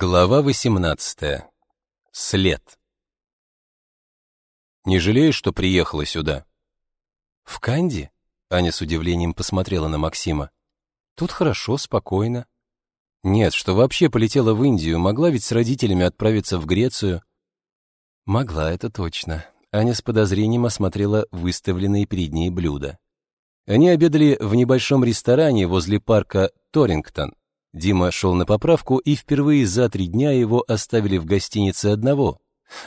Глава 18. След. Не жалеешь, что приехала сюда? В Канди? Аня с удивлением посмотрела на Максима. Тут хорошо, спокойно. Нет, что вообще полетела в Индию, могла ведь с родителями отправиться в Грецию. Могла, это точно. Аня с подозрением осмотрела выставленные перед ней блюда. Они обедали в небольшом ресторане возле парка Торингтон. Дима шел на поправку, и впервые за три дня его оставили в гостинице одного.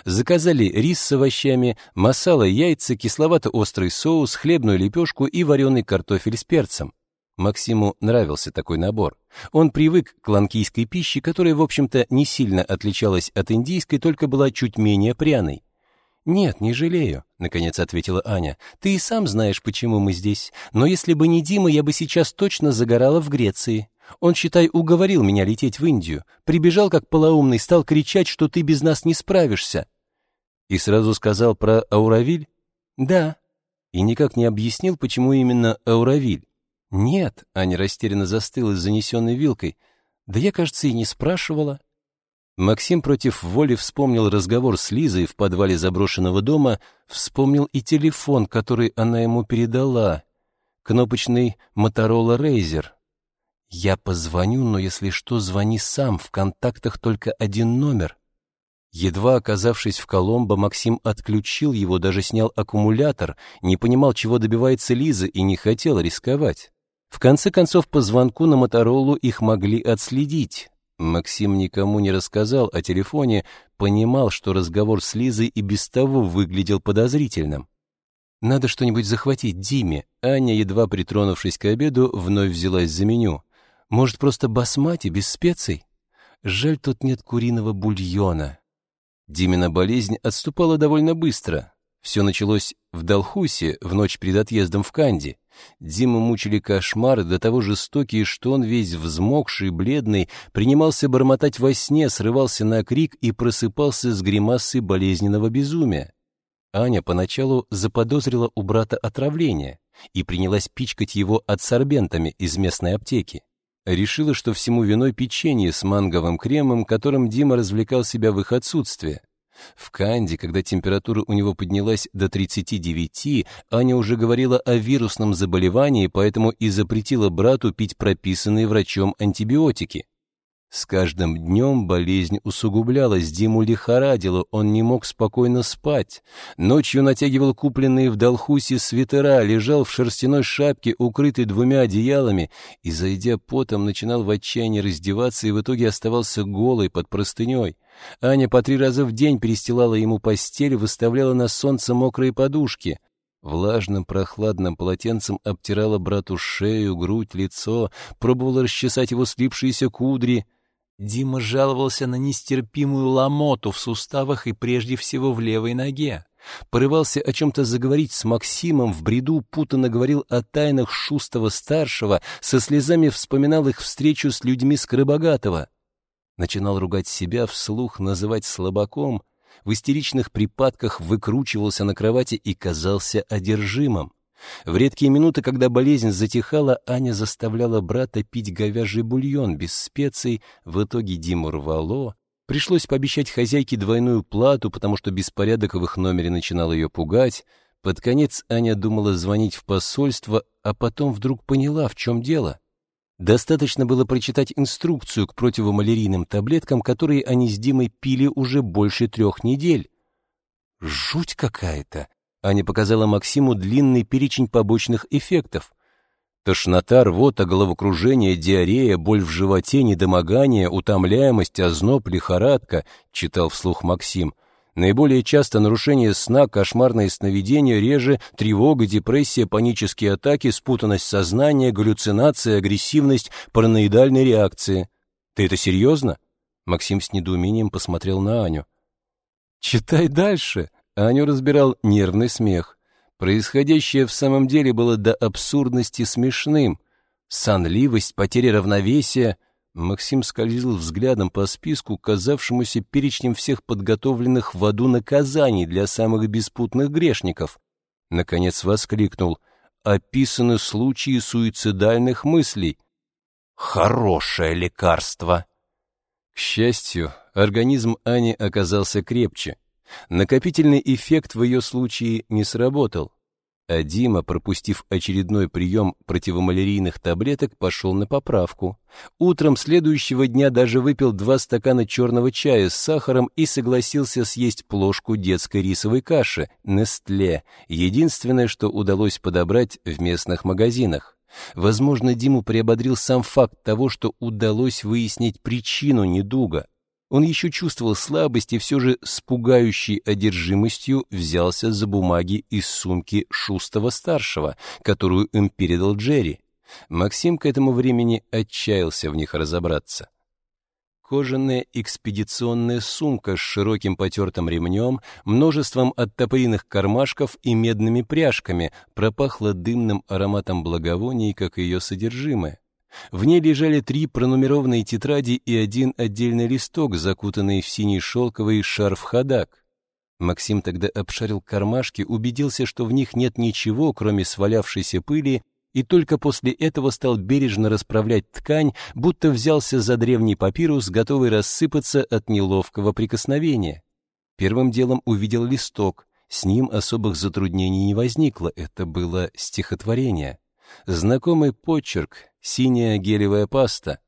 Заказали рис с овощами, масала, яйца, кисловато-острый соус, хлебную лепешку и вареный картофель с перцем. Максиму нравился такой набор. Он привык к ланкийской пище, которая, в общем-то, не сильно отличалась от индийской, только была чуть менее пряной. «Нет, не жалею», — наконец ответила Аня. «Ты и сам знаешь, почему мы здесь. Но если бы не Дима, я бы сейчас точно загорала в Греции. Он, считай, уговорил меня лететь в Индию. Прибежал как полоумный, стал кричать, что ты без нас не справишься. И сразу сказал про Ауравиль? Да. И никак не объяснил, почему именно Ауравиль? Нет, Аня растерянно застыла с занесенной вилкой. Да я, кажется, и не спрашивала. Максим против воли вспомнил разговор с Лизой в подвале заброшенного дома, вспомнил и телефон, который она ему передала. Кнопочный Motorola Razer. «Я позвоню, но если что, звони сам, в контактах только один номер». Едва оказавшись в Коломбо, Максим отключил его, даже снял аккумулятор, не понимал, чего добивается Лиза и не хотел рисковать. В конце концов, по звонку на Моторолу их могли отследить. Максим никому не рассказал о телефоне, понимал, что разговор с Лизой и без того выглядел подозрительным. «Надо что-нибудь захватить Диме», Аня, едва притронувшись к обеду, вновь взялась за меню. Может, просто басмати, без специй? Жаль, тут нет куриного бульона. Димина болезнь отступала довольно быстро. Все началось в Далхусе в ночь перед отъездом в Канди. Диму мучили кошмары, до того жестокие, что он весь взмокший, бледный, принимался бормотать во сне, срывался на крик и просыпался с гримасой болезненного безумия. Аня поначалу заподозрила у брата отравление и принялась пичкать его адсорбентами из местной аптеки. Решила, что всему виной печенье с манговым кремом, которым Дима развлекал себя в их отсутствие. В Канде, когда температура у него поднялась до 39, Аня уже говорила о вирусном заболевании, поэтому и запретила брату пить прописанные врачом антибиотики. С каждым днем болезнь усугублялась, Диму лихорадило, он не мог спокойно спать. Ночью натягивал купленные в Долхусе свитера, лежал в шерстяной шапке, укрытый двумя одеялами, и, зайдя потом, начинал в отчаянии раздеваться и в итоге оставался голый под простыней. Аня по три раза в день перестилала ему постель, выставляла на солнце мокрые подушки. Влажным прохладным полотенцем обтирала брату шею, грудь, лицо, пробовала расчесать его слипшиеся кудри — Дима жаловался на нестерпимую ломоту в суставах и прежде всего в левой ноге. Порывался о чем-то заговорить с Максимом, в бреду путанно говорил о тайнах Шустова-старшего, со слезами вспоминал их встречу с людьми Скоробогатого. Начинал ругать себя, вслух называть слабаком, в истеричных припадках выкручивался на кровати и казался одержимым. В редкие минуты, когда болезнь затихала, Аня заставляла брата пить говяжий бульон без специй, в итоге Диму рвало. Пришлось пообещать хозяйке двойную плату, потому что беспорядок в их номере начинал ее пугать. Под конец Аня думала звонить в посольство, а потом вдруг поняла, в чем дело. Достаточно было прочитать инструкцию к противомалярийным таблеткам, которые они с Димой пили уже больше трех недель. Жуть какая-то! Аня показала Максиму длинный перечень побочных эффектов. Тошнота, рвота, головокружение, диарея, боль в животе, недомогание, утомляемость, озноб, лихорадка, читал вслух Максим. Наиболее часто нарушение сна, кошмарные сновидения, реже тревога, депрессия, панические атаки, спутанность сознания, галлюцинация, агрессивность, параноидальные реакции. Ты это серьезно? Максим с недоумением посмотрел на Аню. «Читай дальше», Аню разбирал нервный смех. Происходящее в самом деле было до абсурдности смешным. Сонливость, потеря равновесия. Максим скользил взглядом по списку, казавшемуся перечнем всех подготовленных в аду наказаний для самых беспутных грешников. Наконец воскликнул. Описаны случаи суицидальных мыслей. Хорошее лекарство. К счастью, организм Ани оказался крепче. Накопительный эффект в ее случае не сработал. А Дима, пропустив очередной прием противомалярийных таблеток, пошел на поправку. Утром следующего дня даже выпил два стакана черного чая с сахаром и согласился съесть плошку детской рисовой каши «Нестле», единственное, что удалось подобрать в местных магазинах. Возможно, Диму приободрил сам факт того, что удалось выяснить причину недуга. Он еще чувствовал слабость и все же с пугающей одержимостью взялся за бумаги из сумки Шустова-старшего, которую им передал Джерри. Максим к этому времени отчаялся в них разобраться. Кожаная экспедиционная сумка с широким потертым ремнем, множеством оттопыренных кармашков и медными пряжками пропахла дымным ароматом благовоний, как ее содержимое. В ней лежали три пронумерованные тетради и один отдельный листок, закутанный в синий шелковый шарф-ходак. Максим тогда обшарил кармашки, убедился, что в них нет ничего, кроме свалявшейся пыли, и только после этого стал бережно расправлять ткань, будто взялся за древний папирус, готовый рассыпаться от неловкого прикосновения. Первым делом увидел листок. С ним особых затруднений не возникло, это было стихотворение. Знакомый почерк, синяя гелевая паста.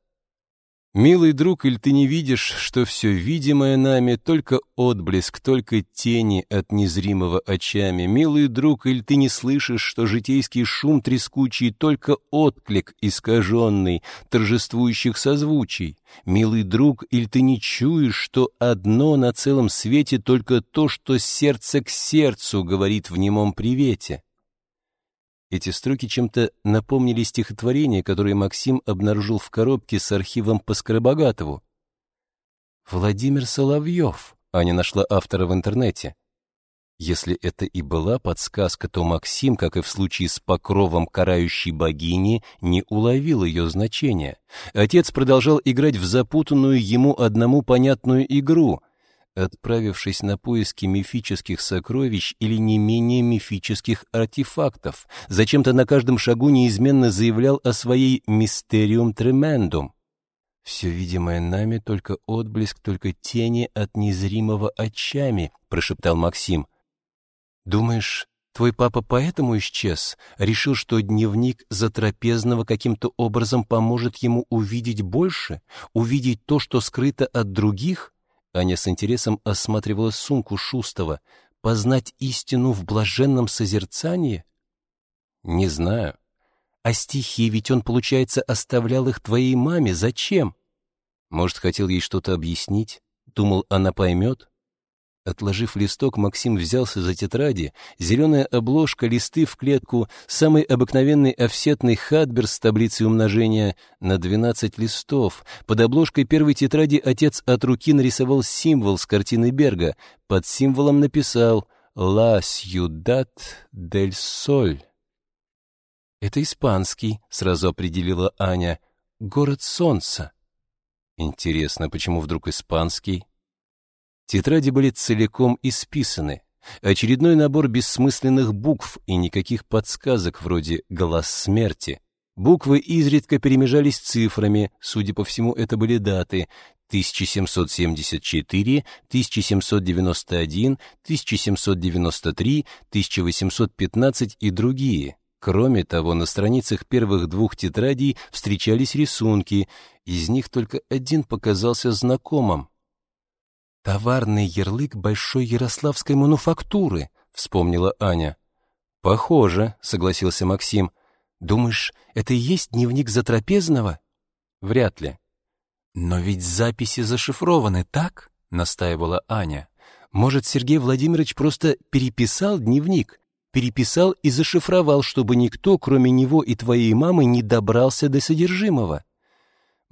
Милый друг, или ты не видишь, что все видимое нами только отблеск, только тени от незримого очами? Милый друг, или ты не слышишь, что житейский шум трескучий только отклик искаженный торжествующих созвучий? Милый друг, или ты не чуешь, что одно на целом свете только то, что сердце к сердцу говорит в немом привете? Эти строки чем-то напомнили стихотворение, которое Максим обнаружил в коробке с архивом по Скоробогатову. «Владимир Соловьев», Аня нашла автора в интернете. Если это и была подсказка, то Максим, как и в случае с покровом карающей богини, не уловил ее значения. Отец продолжал играть в запутанную ему одному понятную игру — отправившись на поиски мифических сокровищ или не менее мифических артефактов, зачем-то на каждом шагу неизменно заявлял о своей «мистериум тремендум». «Все видимое нами — только отблеск, только тени от незримого очами», — прошептал Максим. «Думаешь, твой папа поэтому исчез? Решил, что дневник затрапезного каким-то образом поможет ему увидеть больше? Увидеть то, что скрыто от других?» Аня с интересом осматривала сумку Шустова. Познать истину в блаженном созерцании? Не знаю. А стихи, ведь он, получается, оставлял их твоей маме. Зачем? Может, хотел ей что-то объяснить? Думал, она поймет? Отложив листок, Максим взялся за тетради, зеленая обложка, листы в клетку, самый обыкновенный офсетный хатбер с таблицей умножения на 12 листов. Под обложкой первой тетради отец от руки нарисовал символ с картины Берга. Под символом написал «La ciudad del sol». «Это испанский», — сразу определила Аня. «Город солнца». Интересно, почему вдруг испанский? Тетради были целиком исписаны. Очередной набор бессмысленных букв и никаких подсказок вроде «глаз смерти». Буквы изредка перемежались цифрами, судя по всему, это были даты 1774, 1791, 1793, 1815 и другие. Кроме того, на страницах первых двух тетрадей встречались рисунки, из них только один показался знакомым. «Товарный ярлык большой ярославской мануфактуры», — вспомнила Аня. «Похоже», — согласился Максим. «Думаешь, это и есть дневник Затрапезного?» «Вряд ли». «Но ведь записи зашифрованы, так?» — настаивала Аня. «Может, Сергей Владимирович просто переписал дневник?» Переписал и зашифровал, чтобы никто, кроме него и твоей мамы, не добрался до содержимого.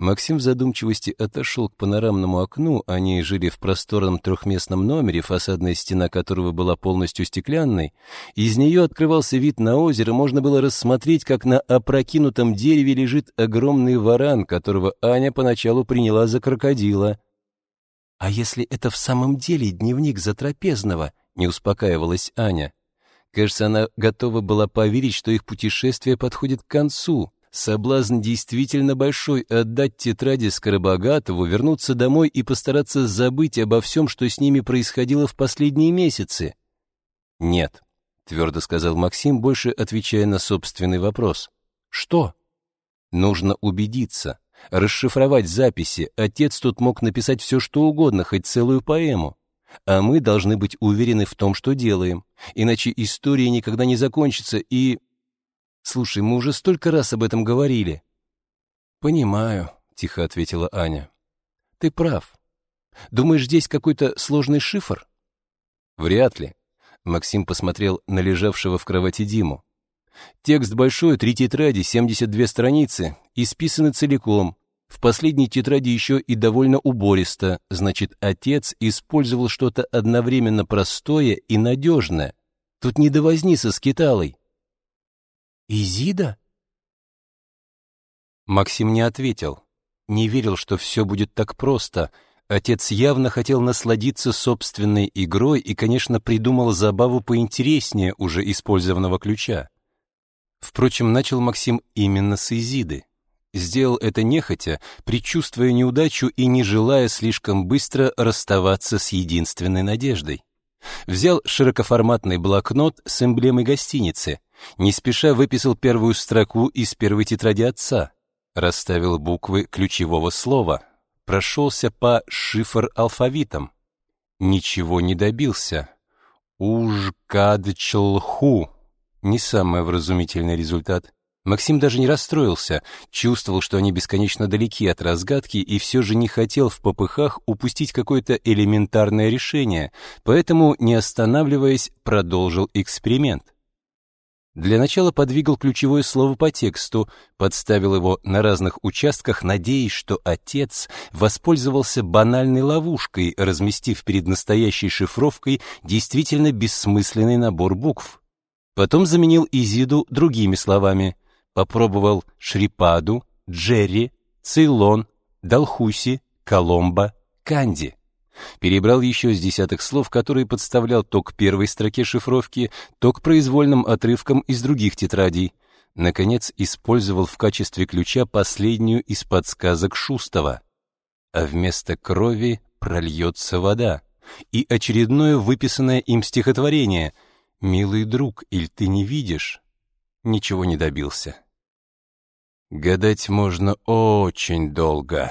Максим в задумчивости отошел к панорамному окну, они жили в просторном трехместном номере, фасадная стена которого была полностью стеклянной. Из нее открывался вид на озеро, можно было рассмотреть, как на опрокинутом дереве лежит огромный варан, которого Аня поначалу приняла за крокодила. «А если это в самом деле дневник затрапезного?» — не успокаивалась Аня. Кажется, она готова была поверить, что их путешествие подходит к концу. Соблазн действительно большой отдать тетради Скоробогатову, вернуться домой и постараться забыть обо всем, что с ними происходило в последние месяцы. «Нет», — твердо сказал Максим, больше отвечая на собственный вопрос. «Что?» «Нужно убедиться, расшифровать записи. Отец тут мог написать все, что угодно, хоть целую поэму. А мы должны быть уверены в том, что делаем, иначе история никогда не закончится и...» Слушай, мы уже столько раз об этом говорили. Понимаю, тихо ответила Аня. Ты прав. Думаешь, здесь какой-то сложный шифр? Вряд ли. Максим посмотрел на лежавшего в кровати Диму. Текст большой, три тетради, 72 страницы, исписаны целиком. В последней тетради еще и довольно убористо, значит, отец использовал что-то одновременно простое и надежное. Тут не до возни со скиталой. «Изида?» Максим не ответил. Не верил, что все будет так просто. Отец явно хотел насладиться собственной игрой и, конечно, придумал забаву поинтереснее уже использованного ключа. Впрочем, начал Максим именно с Изиды. Сделал это нехотя, предчувствуя неудачу и не желая слишком быстро расставаться с единственной надеждой. Взял широкоформатный блокнот с эмблемой гостиницы — не спеша выписал первую строку из первой тетради отца, расставил буквы ключевого слова, прошелся по шифр-алфавитам. Ничего не добился. Ужкадчелху. Не самый вразумительный результат. Максим даже не расстроился, чувствовал, что они бесконечно далеки от разгадки и все же не хотел в попыхах упустить какое-то элементарное решение, поэтому, не останавливаясь, продолжил эксперимент. Для начала подвигал ключевое слово по тексту, подставил его на разных участках, надеясь, что отец воспользовался банальной ловушкой, разместив перед настоящей шифровкой действительно бессмысленный набор букв. Потом заменил Изиду другими словами. Попробовал Шрипаду, Джерри, Цейлон, Далхуси, Коломбо, Канди. Перебрал еще с десяток слов, которые подставлял то к первой строке шифровки, то к произвольным отрывкам из других тетрадей. Наконец, использовал в качестве ключа последнюю из подсказок Шустова. А вместо крови прольется вода. И очередное выписанное им стихотворение «Милый друг, иль ты не видишь?» Ничего не добился. Гадать можно очень долго.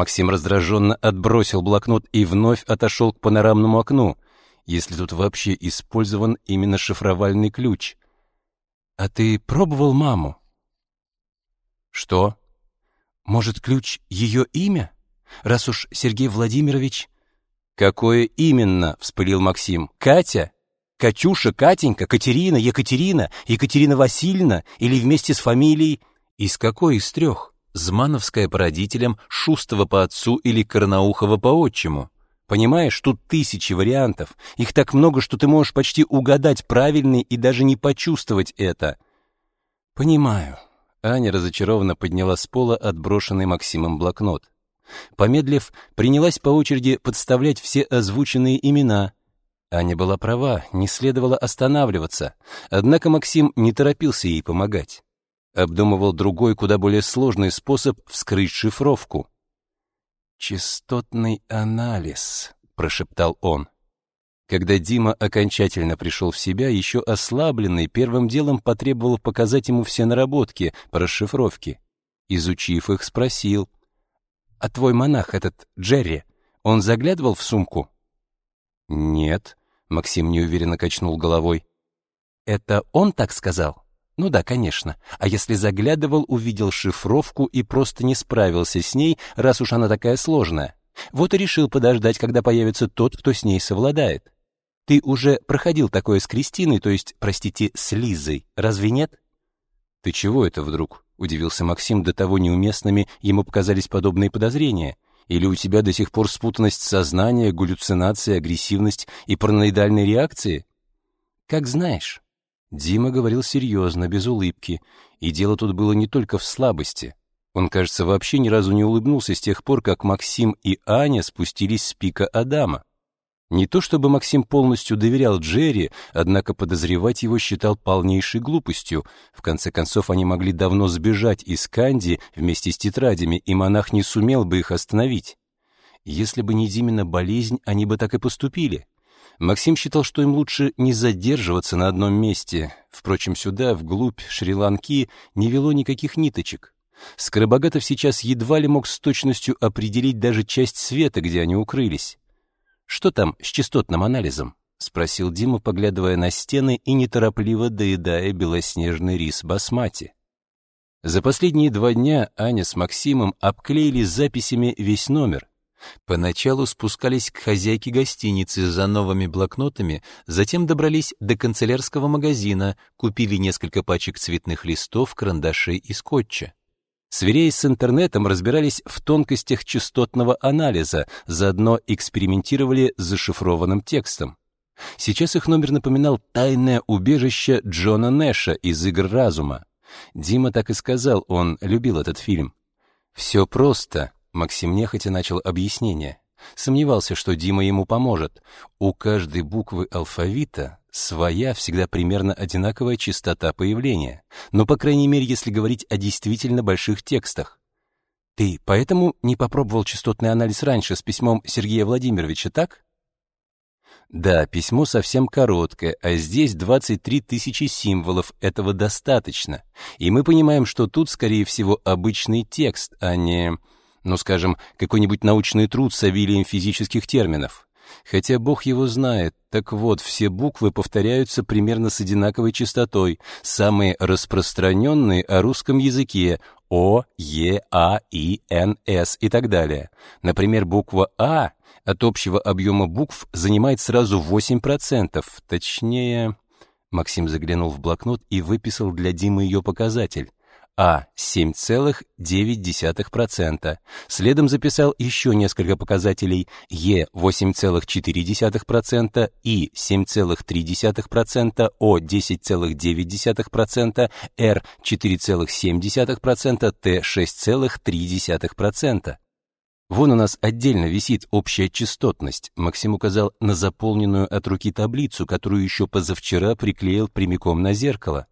Максим раздраженно отбросил блокнот и вновь отошел к панорамному окну, если тут вообще использован именно шифровальный ключ. «А ты пробовал маму?» «Что?» «Может, ключ ее имя? Раз уж Сергей Владимирович...» «Какое именно?» — вспылил Максим. «Катя? Катюша, Катенька, Катерина, Екатерина, Екатерина Васильевна или вместе с фамилией? Из какой из трех?» Змановская по родителям, Шустова по отцу или Карнаухова по отчиму. Понимаешь, тут тысячи вариантов. Их так много, что ты можешь почти угадать правильный и даже не почувствовать это. Понимаю. Аня разочарованно подняла с пола отброшенный Максимом блокнот. Помедлив, принялась по очереди подставлять все озвученные имена. Аня была права, не следовало останавливаться. Однако Максим не торопился ей помогать обдумывал другой, куда более сложный способ вскрыть шифровку. «Частотный анализ», — прошептал он. Когда Дима окончательно пришел в себя, еще ослабленный, первым делом потребовал показать ему все наработки по расшифровке. Изучив их, спросил. «А твой монах, этот Джерри, он заглядывал в сумку?» «Нет», — Максим неуверенно качнул головой. «Это он так сказал?» Ну да, конечно. А если заглядывал, увидел шифровку и просто не справился с ней, раз уж она такая сложная. Вот и решил подождать, когда появится тот, кто с ней совладает. Ты уже проходил такое с Кристиной, то есть, простите, с Лизой, разве нет? Ты чего это вдруг? Удивился Максим, до того неуместными ему показались подобные подозрения. Или у тебя до сих пор спутанность сознания, галлюцинация, агрессивность и параноидальные реакции? Как знаешь. Дима говорил серьезно, без улыбки, и дело тут было не только в слабости. Он, кажется, вообще ни разу не улыбнулся с тех пор, как Максим и Аня спустились с пика Адама. Не то чтобы Максим полностью доверял Джерри, однако подозревать его считал полнейшей глупостью. В конце концов, они могли давно сбежать из Канди вместе с тетрадями, и монах не сумел бы их остановить. Если бы не Димина болезнь, они бы так и поступили. Максим считал, что им лучше не задерживаться на одном месте. Впрочем, сюда, вглубь Шри-Ланки, не вело никаких ниточек. Скоробогатов сейчас едва ли мог с точностью определить даже часть света, где они укрылись. «Что там с частотным анализом?» — спросил Дима, поглядывая на стены и неторопливо доедая белоснежный рис басмати. За последние два дня Аня с Максимом обклеили записями весь номер. Поначалу спускались к хозяйке гостиницы за новыми блокнотами, затем добрались до канцелярского магазина, купили несколько пачек цветных листов, карандашей и скотча. Сверяясь с интернетом, разбирались в тонкостях частотного анализа, заодно экспериментировали с зашифрованным текстом. Сейчас их номер напоминал тайное убежище Джона Нэша из «Игр разума». Дима так и сказал, он любил этот фильм. «Все просто», — Максим нехотя начал объяснение. Сомневался, что Дима ему поможет. У каждой буквы алфавита своя, всегда примерно одинаковая частота появления. Но, по крайней мере, если говорить о действительно больших текстах. Ты поэтому не попробовал частотный анализ раньше с письмом Сергея Владимировича, так? Да, письмо совсем короткое, а здесь 23 тысячи символов, этого достаточно. И мы понимаем, что тут, скорее всего, обычный текст, а не ну, скажем, какой-нибудь научный труд с обилием физических терминов. Хотя бог его знает. Так вот, все буквы повторяются примерно с одинаковой частотой. Самые распространенные о русском языке О, Е, А, И, Н, С и так далее. Например, буква А от общего объема букв занимает сразу 8%, точнее... Максим заглянул в блокнот и выписал для Димы ее показатель. А 7,9%. Следом записал еще несколько показателей Е 8,4%, И 7,3%, О 10,9%, Р 4,7%, Т 6,3%. Вон у нас отдельно висит общая частотность. Максим указал на заполненную от руки таблицу, которую еще позавчера приклеил прямиком на зеркало.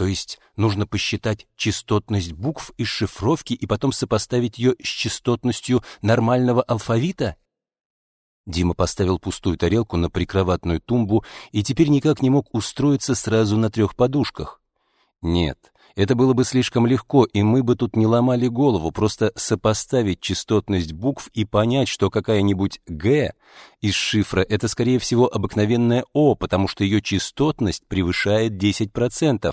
То есть нужно посчитать частотность букв из шифровки и потом сопоставить ее с частотностью нормального алфавита? Дима поставил пустую тарелку на прикроватную тумбу и теперь никак не мог устроиться сразу на трех подушках. Нет, это было бы слишком легко, и мы бы тут не ломали голову, просто сопоставить частотность букв и понять, что какая-нибудь «Г» из шифра — это, скорее всего, обыкновенная «О», потому что ее частотность превышает 10%.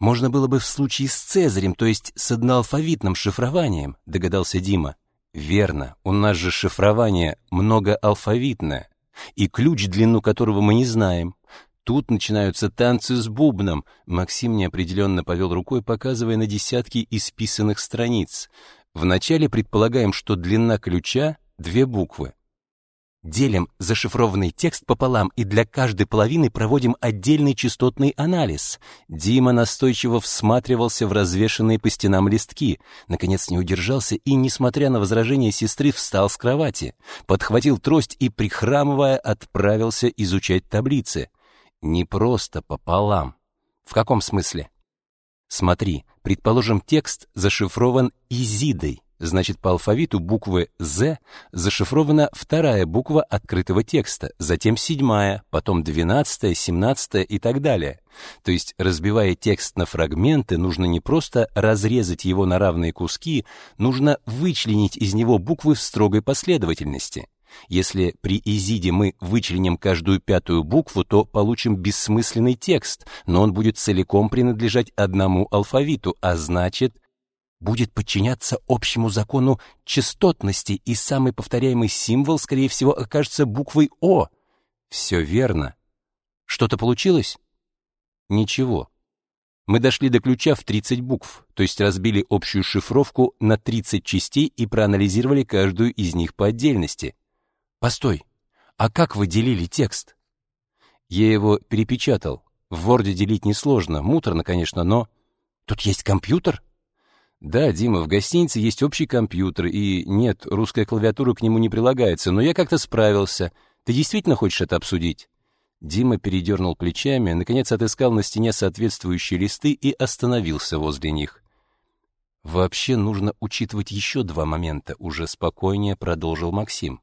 Можно было бы в случае с Цезарем, то есть с одноалфавитным шифрованием, догадался Дима. Верно, у нас же шифрование многоалфавитное, и ключ, длину которого мы не знаем. Тут начинаются танцы с бубном. Максим неопределенно повел рукой, показывая на десятки исписанных страниц. Вначале предполагаем, что длина ключа — две буквы. Делим зашифрованный текст пополам и для каждой половины проводим отдельный частотный анализ. Дима настойчиво всматривался в развешанные по стенам листки, наконец не удержался и, несмотря на возражения сестры, встал с кровати, подхватил трость и, прихрамывая, отправился изучать таблицы. Не просто пополам. В каком смысле? Смотри, предположим, текст зашифрован Изидой. Значит, по алфавиту буквы «З» зашифрована вторая буква открытого текста, затем седьмая, потом двенадцатая, семнадцатая и так далее. То есть, разбивая текст на фрагменты, нужно не просто разрезать его на равные куски, нужно вычленить из него буквы в строгой последовательности. Если при изиде мы вычленим каждую пятую букву, то получим бессмысленный текст, но он будет целиком принадлежать одному алфавиту, а значит, будет подчиняться общему закону частотности, и самый повторяемый символ, скорее всего, окажется буквой О. Все верно. Что-то получилось? Ничего. Мы дошли до ключа в 30 букв, то есть разбили общую шифровку на 30 частей и проанализировали каждую из них по отдельности. Постой, а как вы делили текст? Я его перепечатал. В Word делить несложно, муторно, конечно, но... Тут есть компьютер? Да, Дима, в гостинице есть общий компьютер, и нет, русская клавиатура к нему не прилагается, но я как-то справился. Ты действительно хочешь это обсудить?» Дима передернул плечами, наконец отыскал на стене соответствующие листы и остановился возле них. «Вообще нужно учитывать еще два момента», — уже спокойнее продолжил Максим.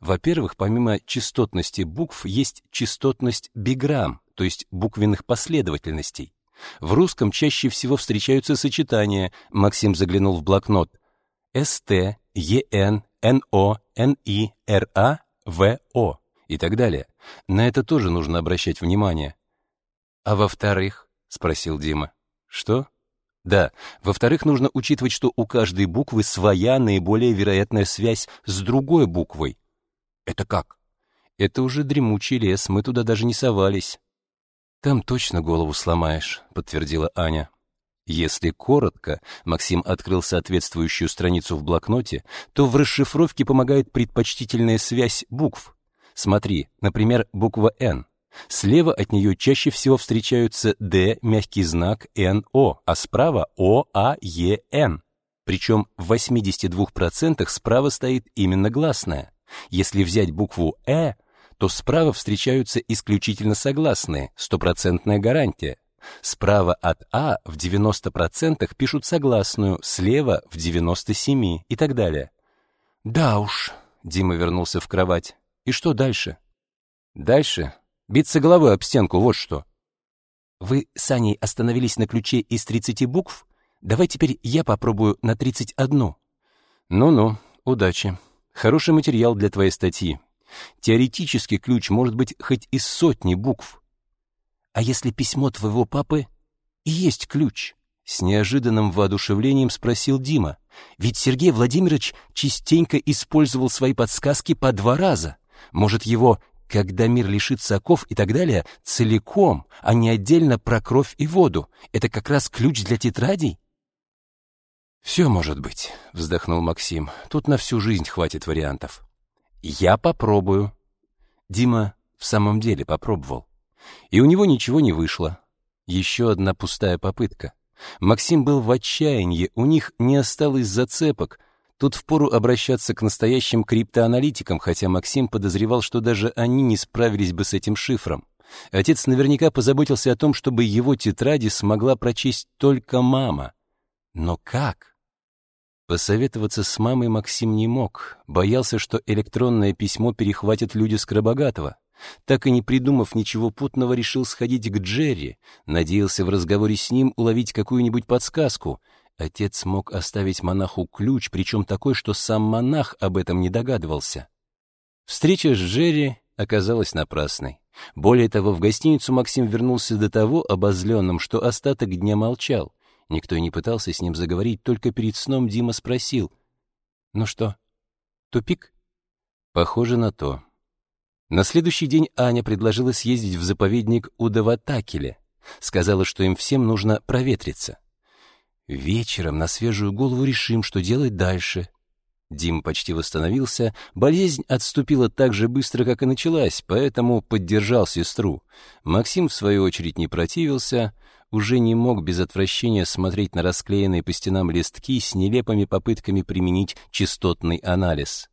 Во-первых, помимо частотности букв есть частотность биграмм, то есть буквенных последовательностей. В русском чаще всего встречаются сочетания. Максим заглянул в блокнот. СТ, ЕН, НО, НИ, РА, ВО и так далее. На это тоже нужно обращать внимание. А во-вторых, спросил Дима. Что? Да, во-вторых, нужно учитывать, что у каждой буквы своя наиболее вероятная связь с другой буквой. Это как? Это уже дремучий лес, мы туда даже не совались. Там точно голову сломаешь, подтвердила Аня. Если коротко, Максим открыл соответствующую страницу в блокноте, то в расшифровке помогает предпочтительная связь букв. Смотри, например, буква «Н». Слева от нее чаще всего встречаются «Д», мягкий знак, «Н», «О», а справа «О», «А», «Е», «Н». Причем в 82% справа стоит именно гласная. Если взять букву «Э», то справа встречаются исключительно согласные, стопроцентная гарантия. Справа от А в 90% пишут согласную, слева в 97% и так далее. «Да уж», — Дима вернулся в кровать. «И что дальше?» «Дальше? Биться головой об стенку, вот что». «Вы с Аней остановились на ключе из 30 букв? Давай теперь я попробую на 31». «Ну-ну, удачи. Хороший материал для твоей статьи. Теоретически ключ может быть хоть из сотни букв. А если письмо твоего папы и есть ключ? С неожиданным воодушевлением спросил Дима. Ведь Сергей Владимирович частенько использовал свои подсказки по два раза. Может, его «Когда мир лишится оков» и так далее целиком, а не отдельно про кровь и воду. Это как раз ключ для тетрадей? «Все может быть», — вздохнул Максим. «Тут на всю жизнь хватит вариантов». «Я попробую». Дима в самом деле попробовал. И у него ничего не вышло. Еще одна пустая попытка. Максим был в отчаянии, у них не осталось зацепок. Тут впору обращаться к настоящим криптоаналитикам, хотя Максим подозревал, что даже они не справились бы с этим шифром. Отец наверняка позаботился о том, чтобы его тетради смогла прочесть только мама. Но как? Посоветоваться с мамой Максим не мог, боялся, что электронное письмо перехватят люди Скоробогатого. Так и не придумав ничего путного, решил сходить к Джерри, надеялся в разговоре с ним уловить какую-нибудь подсказку. Отец мог оставить монаху ключ, причем такой, что сам монах об этом не догадывался. Встреча с Джерри оказалась напрасной. Более того, в гостиницу Максим вернулся до того обозленным, что остаток дня молчал. Никто и не пытался с ним заговорить, только перед сном Дима спросил. «Ну что, тупик?» «Похоже на то». На следующий день Аня предложила съездить в заповедник Удаватакеле. Сказала, что им всем нужно проветриться. «Вечером на свежую голову решим, что делать дальше». Дим почти восстановился, болезнь отступила так же быстро, как и началась, поэтому поддержал сестру. Максим, в свою очередь, не противился — уже не мог без отвращения смотреть на расклеенные по стенам листки с нелепыми попытками применить частотный анализ.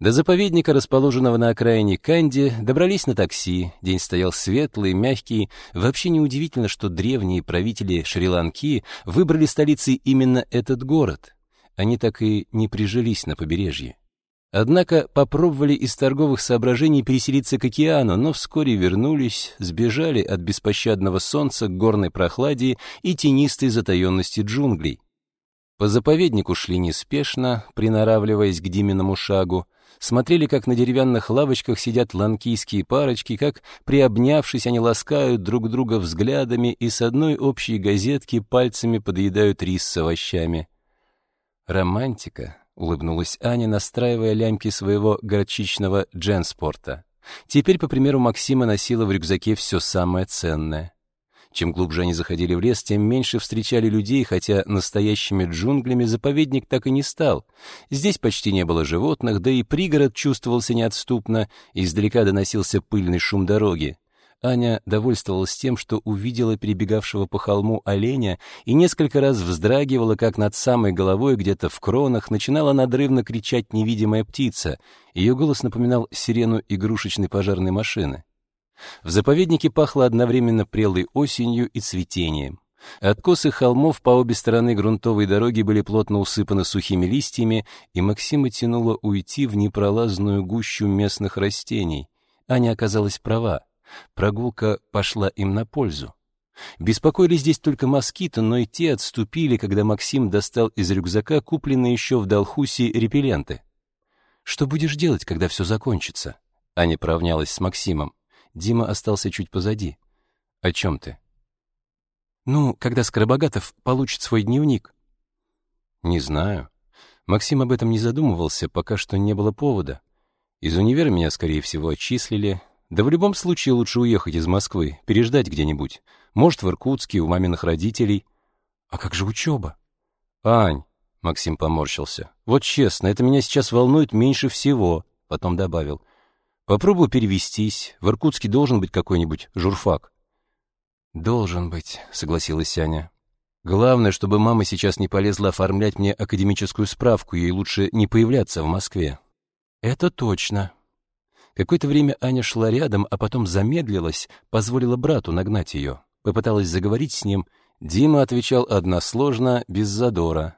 До заповедника, расположенного на окраине Канди, добрались на такси. День стоял светлый, мягкий. Вообще неудивительно, что древние правители Шри-Ланки выбрали столицей именно этот город. Они так и не прижились на побережье. Однако попробовали из торговых соображений переселиться к океану, но вскоре вернулись, сбежали от беспощадного солнца к горной прохладе и тенистой затаенности джунглей. По заповеднику шли неспешно, приноравливаясь к Диминому шагу, смотрели, как на деревянных лавочках сидят ланкийские парочки, как, приобнявшись, они ласкают друг друга взглядами и с одной общей газетки пальцами подъедают рис с овощами. Романтика, улыбнулась Аня, настраивая лямки своего горчичного дженспорта. Теперь, по примеру Максима, носила в рюкзаке все самое ценное. Чем глубже они заходили в лес, тем меньше встречали людей, хотя настоящими джунглями заповедник так и не стал. Здесь почти не было животных, да и пригород чувствовался неотступно, издалека доносился пыльный шум дороги. Аня довольствовалась тем, что увидела перебегавшего по холму оленя и несколько раз вздрагивала, как над самой головой где-то в кронах начинала надрывно кричать невидимая птица. Ее голос напоминал сирену игрушечной пожарной машины. В заповеднике пахло одновременно прелой осенью и цветением. Откосы холмов по обе стороны грунтовой дороги были плотно усыпаны сухими листьями, и Максима тянуло уйти в непролазную гущу местных растений. Аня оказалась права. Прогулка пошла им на пользу. Беспокоили здесь только москиты, но и те отступили, когда Максим достал из рюкзака купленные еще в Далхусе репелленты. «Что будешь делать, когда все закончится?» Аня поравнялась с Максимом. Дима остался чуть позади. «О чем ты?» «Ну, когда Скоробогатов получит свой дневник». «Не знаю. Максим об этом не задумывался, пока что не было повода. Из универа меня, скорее всего, отчислили, да в любом случае лучше уехать из Москвы, переждать где-нибудь. Может, в Иркутске, у маминых родителей. А как же учеба? Ань, Максим поморщился. Вот честно, это меня сейчас волнует меньше всего. Потом добавил. Попробую перевестись. В Иркутске должен быть какой-нибудь журфак. Должен быть, согласилась Аня. Главное, чтобы мама сейчас не полезла оформлять мне академическую справку, ей лучше не появляться в Москве. Это точно, Какое-то время Аня шла рядом, а потом замедлилась, позволила брату нагнать ее. Попыталась заговорить с ним. Дима отвечал односложно, без задора.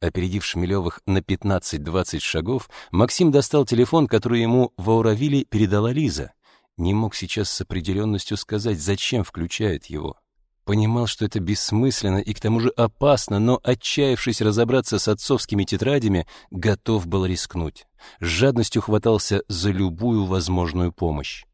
Опередив Шмелевых на 15-20 шагов, Максим достал телефон, который ему в Ауравиле передала Лиза. Не мог сейчас с определенностью сказать, зачем включает его. Понимал, что это бессмысленно и к тому же опасно, но, отчаявшись разобраться с отцовскими тетрадями, готов был рискнуть. С жадностью хватался за любую возможную помощь.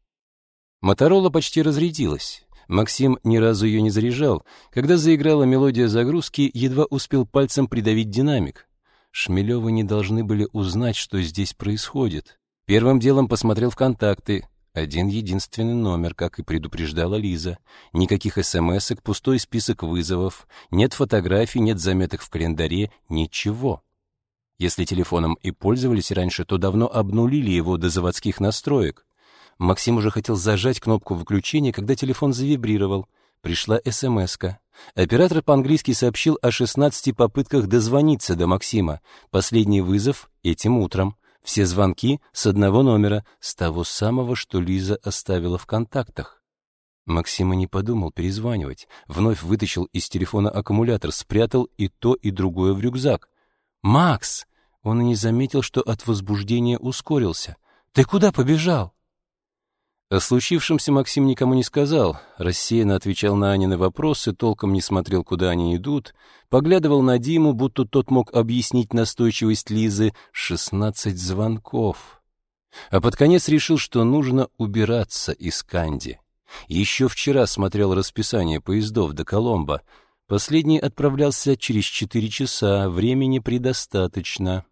Моторола почти разрядилась. Максим ни разу ее не заряжал. Когда заиграла мелодия загрузки, едва успел пальцем придавить динамик. Шмелевы не должны были узнать, что здесь происходит. Первым делом посмотрел в контакты. Один единственный номер, как и предупреждала Лиза. Никаких смс-ок, пустой список вызовов, нет фотографий, нет заметок в календаре, ничего. Если телефоном и пользовались раньше, то давно обнулили его до заводских настроек. Максим уже хотел зажать кнопку выключения, когда телефон завибрировал. Пришла СМС-ка. Оператор по-английски сообщил о 16 попытках дозвониться до Максима. Последний вызов этим утром. Все звонки с одного номера, с того самого, что Лиза оставила в контактах. Максим и не подумал перезванивать. Вновь вытащил из телефона аккумулятор, спрятал и то, и другое в рюкзак. «Макс!» Он и не заметил, что от возбуждения ускорился. «Ты куда побежал?» О случившемся Максим никому не сказал, рассеянно отвечал на Анины вопросы, толком не смотрел, куда они идут, поглядывал на Диму, будто тот мог объяснить настойчивость Лизы шестнадцать звонков. А под конец решил, что нужно убираться из Канди. Еще вчера смотрел расписание поездов до Коломбо. Последний отправлялся через четыре часа, времени предостаточно.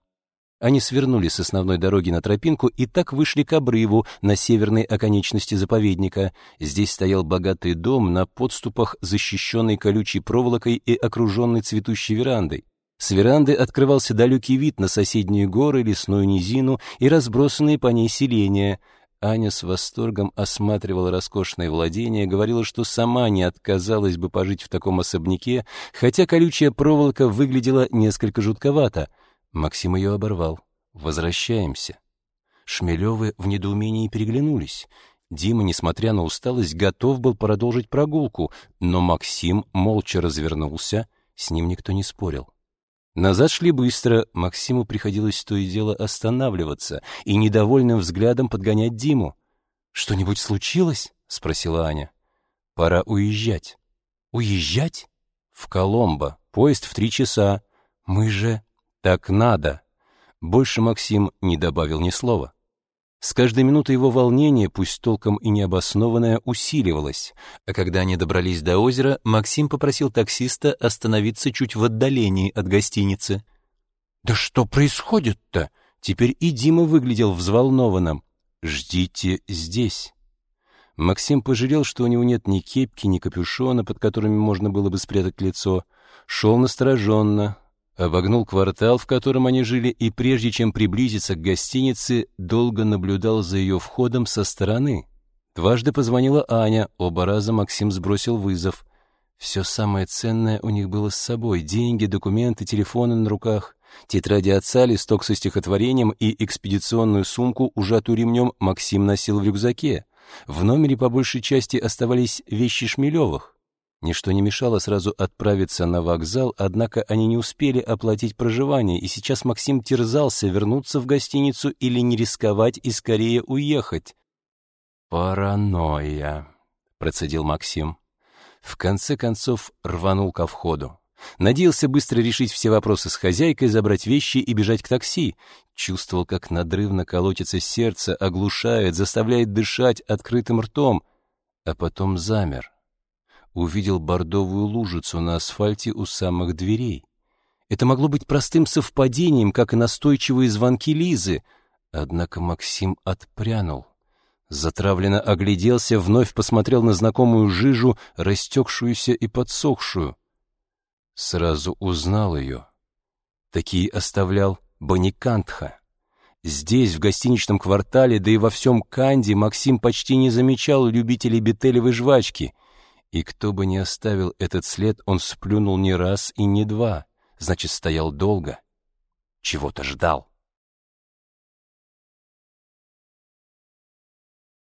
Они свернули с основной дороги на тропинку и так вышли к обрыву на северной оконечности заповедника. Здесь стоял богатый дом на подступах, защищенный колючей проволокой и окруженный цветущей верандой. С веранды открывался далекий вид на соседние горы, лесную низину и разбросанные по ней селения. Аня с восторгом осматривала роскошное владение, говорила, что сама не отказалась бы пожить в таком особняке, хотя колючая проволока выглядела несколько жутковато — Максим ее оборвал. «Возвращаемся». Шмелевы в недоумении переглянулись. Дима, несмотря на усталость, готов был продолжить прогулку, но Максим молча развернулся, с ним никто не спорил. Назад шли быстро, Максиму приходилось то и дело останавливаться и недовольным взглядом подгонять Диму. «Что-нибудь случилось?» — спросила Аня. «Пора уезжать». «Уезжать?» «В Коломбо. Поезд в три часа. Мы же...» «Так надо!» Больше Максим не добавил ни слова. С каждой минутой его волнение, пусть толком и необоснованное, усиливалось, а когда они добрались до озера, Максим попросил таксиста остановиться чуть в отдалении от гостиницы. «Да что происходит-то?» Теперь и Дима выглядел взволнованным. «Ждите здесь». Максим пожалел, что у него нет ни кепки, ни капюшона, под которыми можно было бы спрятать лицо. Шел настороженно, обогнул квартал, в котором они жили, и прежде чем приблизиться к гостинице, долго наблюдал за ее входом со стороны. Дважды позвонила Аня, оба раза Максим сбросил вызов. Все самое ценное у них было с собой — деньги, документы, телефоны на руках. Тетради отца, листок со стихотворением и экспедиционную сумку, ужатую ремнем, Максим носил в рюкзаке. В номере по большей части оставались вещи Шмелевых. Ничто не мешало сразу отправиться на вокзал, однако они не успели оплатить проживание, и сейчас Максим терзался вернуться в гостиницу или не рисковать и скорее уехать. «Паранойя», — процедил Максим. В конце концов рванул ко входу. Надеялся быстро решить все вопросы с хозяйкой, забрать вещи и бежать к такси. Чувствовал, как надрывно колотится сердце, оглушает, заставляет дышать открытым ртом. А потом замер. Увидел бордовую лужицу на асфальте у самых дверей. Это могло быть простым совпадением, как и настойчивые звонки Лизы. Однако Максим отпрянул. Затравленно огляделся, вновь посмотрел на знакомую жижу, растекшуюся и подсохшую. Сразу узнал ее. Такие оставлял Баникантха. Здесь, в гостиничном квартале, да и во всем Канде, Максим почти не замечал любителей бетелевой жвачки. И кто бы ни оставил этот след, он сплюнул не раз и не два, значит, стоял долго. Чего-то ждал.